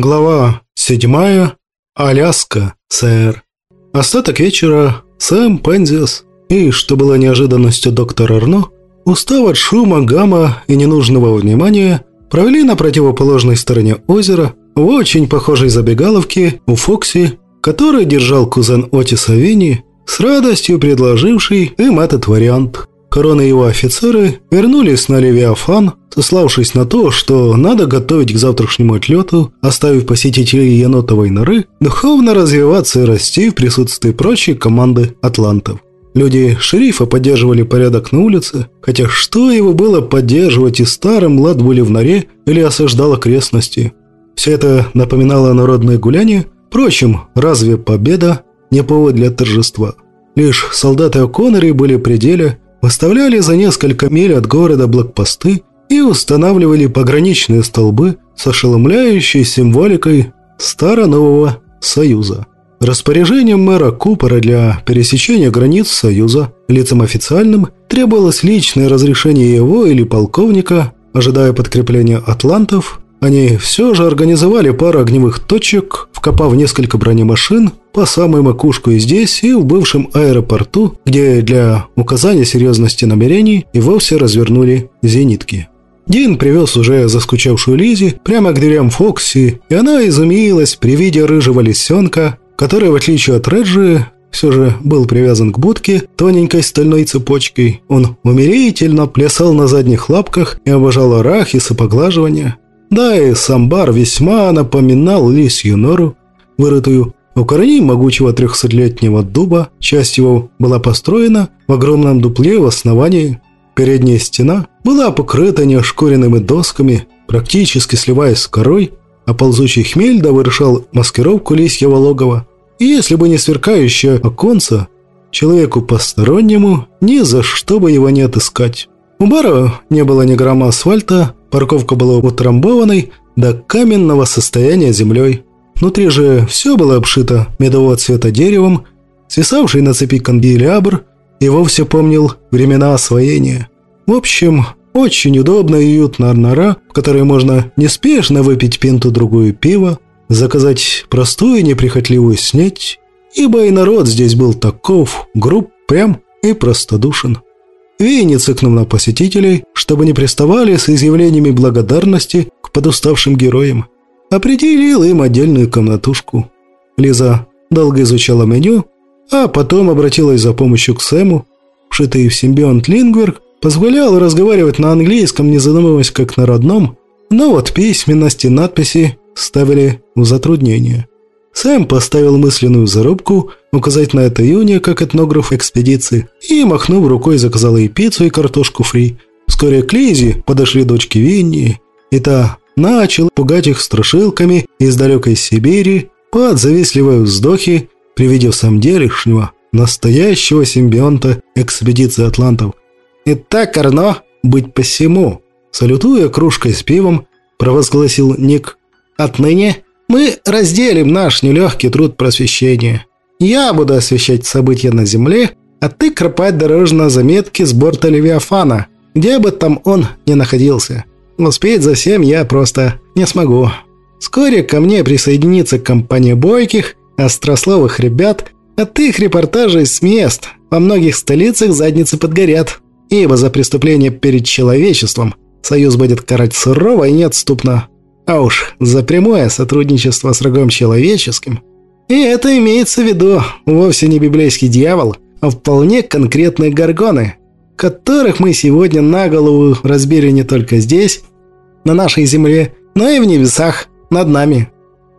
Глава седьмая. Аляска, сэр. Остаток вечера Сэм Пензис и, что было неожиданностью доктор Арно, устав от шума, гамма и ненужного внимания, провели на противоположной стороне озера в очень похожей забегаловке у Фокси, который держал кузен Отиса Винни, с радостью предложивший им этот вариант. Корона и его офицеры вернулись на Левиафан, сославшись на то, что надо готовить к завтрашнему отлету, оставив посетителей енотовой норы духовно развиваться и расти в присутствии прочей команды атлантов. Люди шерифа поддерживали порядок на улице, хотя что его было поддерживать и старым Ладбуле в норе или осаждал окрестности. Все это напоминало народное гуляние, впрочем, разве победа не повод для торжества? Лишь солдаты О'Коннери были пределе, выставляли за несколько миль от города блокпосты и устанавливали пограничные столбы с ошеломляющей символикой Старо-Нового Союза. Распоряжением мэра Купера для пересечения границ Союза лицам официальным требовалось личное разрешение его или полковника, ожидая подкрепления атлантов, они все же организовали пару огневых точек, вкопав несколько бронемашин по самой макушку и здесь, и в бывшем аэропорту, где для указания серьезности намерений и вовсе развернули зенитки. Дин привез уже заскучавшую Лизи прямо к дверям Фокси, и она изумилась при виде рыжего лисенка, который, в отличие от Реджи, все же был привязан к будке тоненькой стальной цепочкой. Он умерительно плясал на задних лапках и обожал арахис и поглаживания. Да и самбар весьма напоминал лисью нору, вырытую у корней могучего трехсотлетнего дуба. Часть его была построена в огромном дупле в основании. Передняя стена была покрыта неошкуренными досками, практически сливаясь с корой, а ползучий хмель довершал маскировку лисьего логова. И если бы не сверкающее оконце, человеку постороннему ни за что бы его не отыскать. У бара не было ни грамма асфальта, Парковка была утрамбованной до каменного состояния землей. Внутри же все было обшито медового цвета деревом, свисавший на цепи канделябр и вовсе помнил времена освоения. В общем, очень удобно и уютно нора, в которой можно неспешно выпить пинту-другую пива, заказать простую неприхотливую снеть, ибо и народ здесь был таков, груб, прям и простодушен. Винни цыкнул на посетителей, чтобы не приставали с изъявлениями благодарности к подуставшим героям. Определил им отдельную комнатушку. Лиза долго изучала меню, а потом обратилась за помощью к Сэму. Вшитый в симбионт Лингверк позволял разговаривать на английском, не задумываясь как на родном, но вот письменности надписи ставили в затруднение. Сэм поставил мысленную зарубку указать на это Юния как этнограф экспедиции и, махнув рукой, заказал ей пиццу и картошку фри. Вскоре к Лизе подошли дочки Винни, и та начал пугать их страшилками из далекой Сибири под завистливые вздохи при виде делешнего, настоящего симбионта экспедиции атлантов. «Итак, Арно, быть посему!» Салютуя кружкой с пивом, провозгласил Ник. «Отныне мы разделим наш нелегкий труд просвещения. Я буду освещать события на Земле, а ты кропать дорожные заметки с борта Левиафана, где бы там он ни находился. Успеть за всем я просто не смогу. Вскоре ко мне присоединится компания бойких, острословых ребят, от их репортажей с мест. Во многих столицах задницы подгорят, ибо за преступление перед человечеством Союз будет карать сурово и неотступно. А уж за прямое сотрудничество с врагом человеческим. И это имеется в виду вовсе не библейский дьявол, а вполне конкретные горгоны, которых мы сегодня на голову разбили не только здесь, на нашей земле, но и в небесах над нами.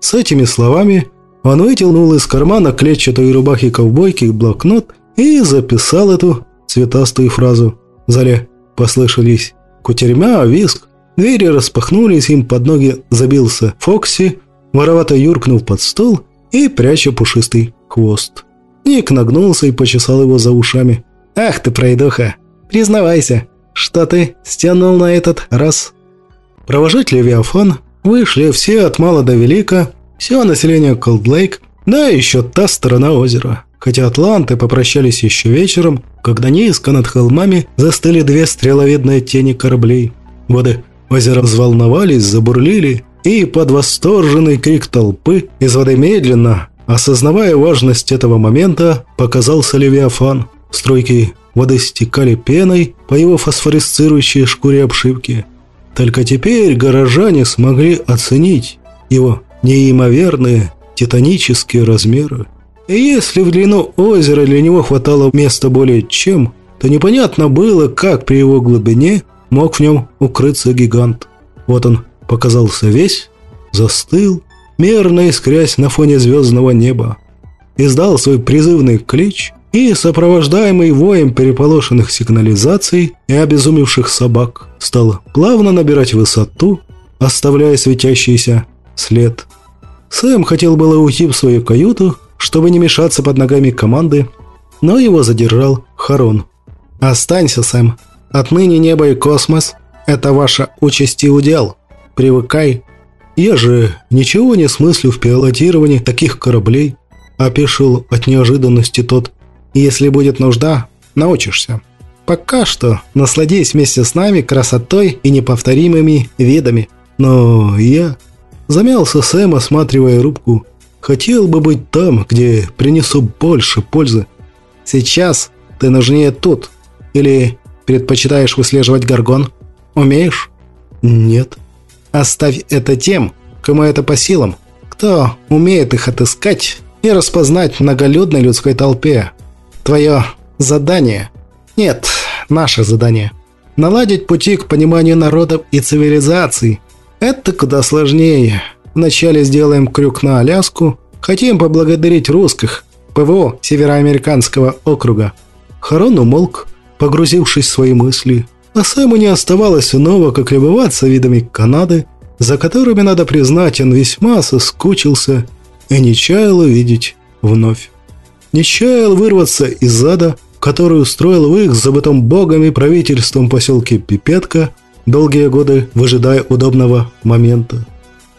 С этими словами он вытянул из кармана клетчатой рубахи ковбойки блокнот и записал эту цветастую фразу. В зале послышались кутерьма, виск, Двери распахнулись, им под ноги забился Фокси, воровато юркнул под стол и пряча пушистый хвост. Ник нагнулся и почесал его за ушами. «Ах ты, пройдоха! Признавайся, что ты стянул на этот раз?» Провожать Левиафан вышли все от мала до велика, все население Колдлейк, да еще та сторона озера. Хотя атланты попрощались еще вечером, когда низко над холмами застыли две стреловидные тени кораблей. Воды Озеро взволновались, забурлили, и под восторженный крик толпы из воды медленно, осознавая важность этого момента, показался Левиафан. Стройки воды стекали пеной по его фосфорисцирующей шкуре обшивки. Только теперь горожане смогли оценить его неимоверные титанические размеры. И если в длину озера для него хватало места более чем, то непонятно было, как при его глубине мог в нем укрыться гигант. Вот он показался весь, застыл, мерно искрясь на фоне звездного неба. Издал свой призывный клич и, сопровождаемый воем переполошенных сигнализаций и обезумевших собак, стал плавно набирать высоту, оставляя светящийся след. Сэм хотел было уйти в свою каюту, чтобы не мешаться под ногами команды, но его задержал Харон. «Останься, Сэм. Отныне небо и космос – это ваша участь и удел. Привыкай». «Я же ничего не смыслю в пилотировании таких кораблей», – опешил от неожиданности тот. «Если будет нужда, научишься. Пока что насладись вместе с нами красотой и неповторимыми видами. Но я...» Замялся Сэм, осматривая рубку – Хотел бы быть там, где принесу больше пользы. Сейчас ты нужнее тут. Или предпочитаешь выслеживать горгон? Умеешь? Нет. Оставь это тем, кому это по силам. Кто умеет их отыскать и распознать в многолюдной людской толпе. Твое задание. Нет, наше задание. Наладить пути к пониманию народов и цивилизаций. Это куда сложнее. Вначале сделаем крюк на Аляску. Хотим поблагодарить русских, ПВО Североамериканского округа». Харон умолк, погрузившись в свои мысли. А Сэму не оставалось иного, как любоваться видами Канады, за которыми, надо признать, он весьма соскучился и не чаял увидеть вновь. Не чаял вырваться из ада, который устроил в их забытом богом и правительством поселке Пипетка, долгие годы выжидая удобного момента.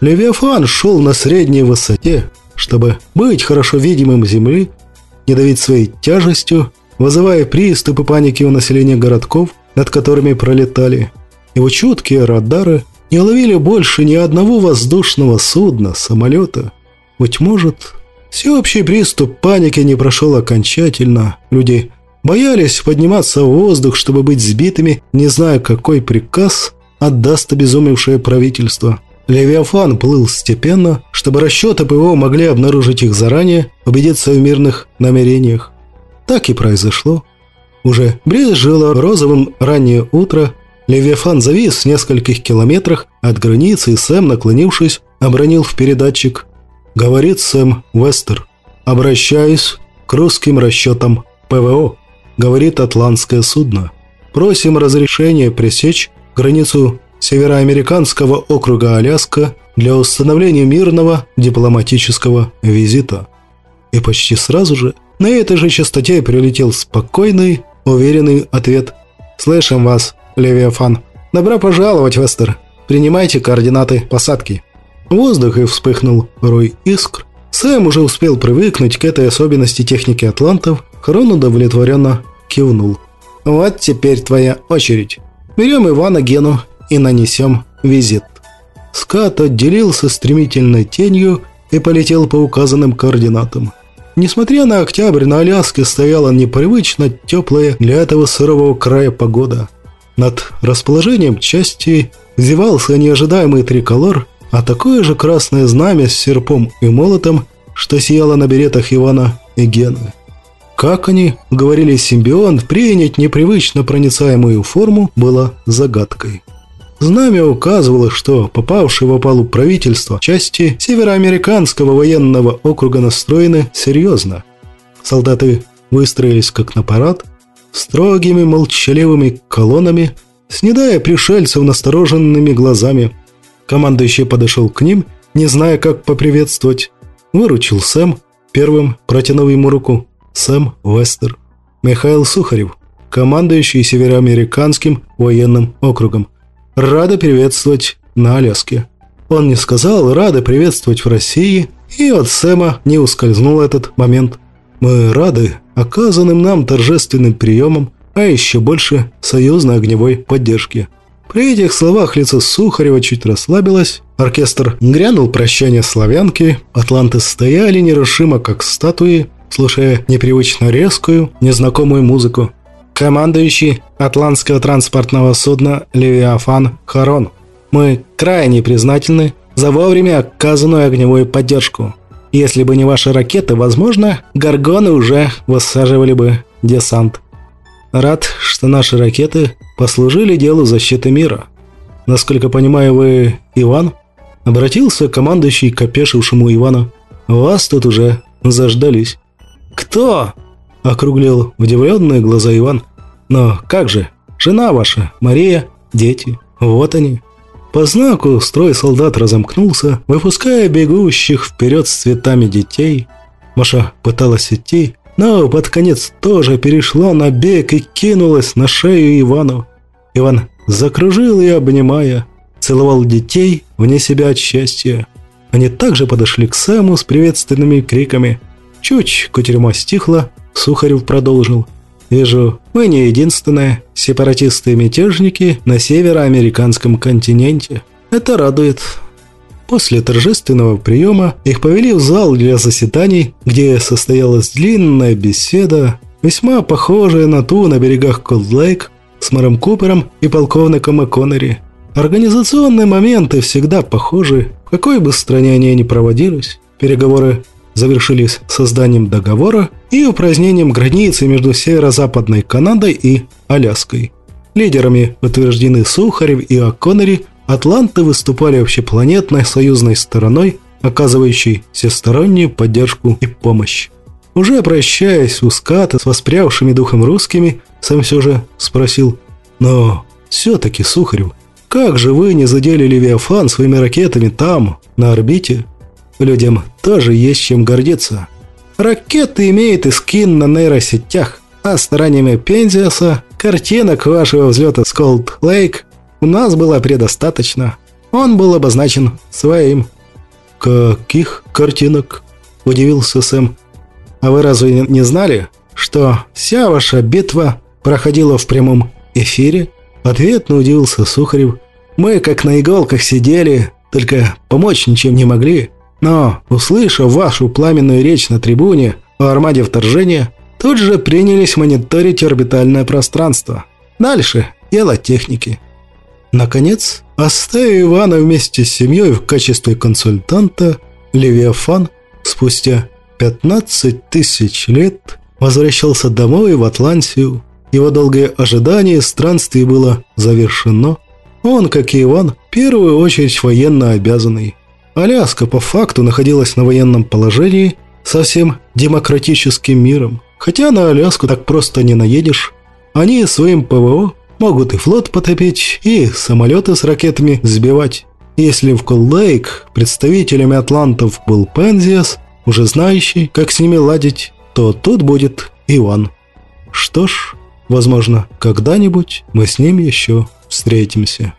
Левиафан шел на средней высоте, чтобы быть хорошо видимым земли, не давить своей тяжестью, вызывая приступы паники у населения городков, над которыми пролетали. Его чуткие радары не ловили больше ни одного воздушного судна, самолета. Быть может, всеобщий приступ паники не прошел окончательно. Люди боялись подниматься в воздух, чтобы быть сбитыми, не зная, какой приказ отдаст обезумевшее правительство. Левиафан плыл степенно, чтобы расчеты ПВО могли обнаружить их заранее, убедиться в мирных намерениях. Так и произошло. Уже брезжило розовым раннее утро, Левиафан завис в нескольких километрах от границы, и Сэм, наклонившись, обронил в передатчик. Говорит Сэм Вестер. «Обращаюсь к русским расчетам ПВО», говорит атлантское судно. «Просим разрешения пресечь границу Североамериканского округа Аляска для установления мирного дипломатического визита. И почти сразу же на этой же частоте прилетел спокойный, уверенный ответ. «Слышим вас, Левиафан. Добро пожаловать, Вестер. Принимайте координаты посадки». В воздухе вспыхнул рой искр. Сэм уже успел привыкнуть к этой особенности техники атлантов. Хрон удовлетворенно кивнул. «Вот теперь твоя очередь. Берем Ивана Гену и нанесем визит». Скат отделился стремительной тенью и полетел по указанным координатам. Несмотря на октябрь, на Аляске стояла непривычно теплая для этого сырого края погода. Над расположением части зевался неожидаемый триколор, а такое же красное знамя с серпом и молотом, что сияло на беретах Ивана и Гены. Как они, говорили симбион, принять непривычно проницаемую форму было загадкой. Знамя указывало, что попавшие в опалу правительства части североамериканского военного округа настроены серьезно. Солдаты выстроились как на парад, строгими молчаливыми колоннами, снедая пришельцев настороженными глазами. Командующий подошел к ним, не зная, как поприветствовать. Выручил Сэм, первым протянув ему руку. Сэм Вестер. Михаил Сухарев, командующий Североамериканским военным округом. Рада приветствовать на Аляске. Он не сказал «рады приветствовать в России», и от Сэма не ускользнул этот момент. Мы рады оказанным нам торжественным приемам, а еще больше союзной огневой поддержке. При этих словах лицо Сухарева чуть расслабилось, оркестр грянул прощание славянки, атланты стояли нерушимо, как статуи, слушая непривычно резкую, незнакомую музыку. Командующий атлантского транспортного судна «Левиафан» Харон. Мы крайне признательны за вовремя оказанную огневую поддержку. Если бы не ваши ракеты, возможно, горгоны уже высаживали бы десант. Рад, что наши ракеты послужили делу защиты мира. Насколько понимаю, вы Иван? Обратился командующий к опешившему Ивану. Вас тут уже заждались. Кто? Округлил удивленные глаза Иван. Но как же? Жена ваша, Мария, дети. Вот они. По знаку строй солдат разомкнулся, выпуская бегущих вперед с цветами детей. Маша пыталась идти, но под конец тоже перешла на бег и кинулась на шею Ивану. Иван закружил ее, обнимая, целовал детей вне себя от счастья. Они также подошли к Сэму с приветственными криками. Чуть кутерьма стихла, Сухарев продолжил. «Вижу, мы не единственные сепаратисты и мятежники на североамериканском континенте. Это радует. После торжественного приема их повели в зал для заседаний, где состоялась длинная беседа, весьма похожая на ту на берегах Колд-Лейк с мэром Купером и полковником О'Коннери. Организационные моменты всегда похожи, в какой бы стране они ни проводились. Переговоры завершились созданием договора и упразднением границы между северо-западной Канадой и Аляской. Лидерами утверждены Сухарев и О'Коннери Атланты выступали общепланетной союзной стороной, оказывающей всестороннюю поддержку и помощь. Уже прощаясь у ската с воспрявшими духом русскими, сам все же спросил, «Но все-таки, Сухарев, как же вы не задели Левиафан своими ракетами там, на орбите? Людям тоже есть чем гордиться. Ракеты имеют и скин на нейросетях, а стараниями Пензиаса картинок вашего взлета с Колд Лейк у нас было предостаточно. Он был обозначен своим. «Каких картинок?» – удивился Сэм. «А вы разве не знали, что вся ваша битва проходила в прямом эфире?» Ответно удивился Сухарев. «Мы как на иголках сидели, только помочь ничем не могли. Но, услышав вашу пламенную речь на трибуне о армаде вторжения, тут же принялись мониторить орбитальное пространство. Дальше дело техники». Наконец, оставив Ивана вместе с семьей в качестве консультанта, Левиафан спустя 15 тысяч лет возвращался домой в Атлантию. Его долгое ожидание странствий было завершено. Он, как и Иван, в первую очередь военно обязанный. Аляска по факту находилась на военном положении со всем демократическим миром. Хотя на Аляску так просто не наедешь. Они своим ПВО Могут и флот потопить, и самолеты с ракетами сбивать. Если в Коллейк представителями атлантов был Пензиас, уже знающий, как с ними ладить, то тут будет Иван. Что ж, возможно, когда-нибудь мы с ним еще встретимся.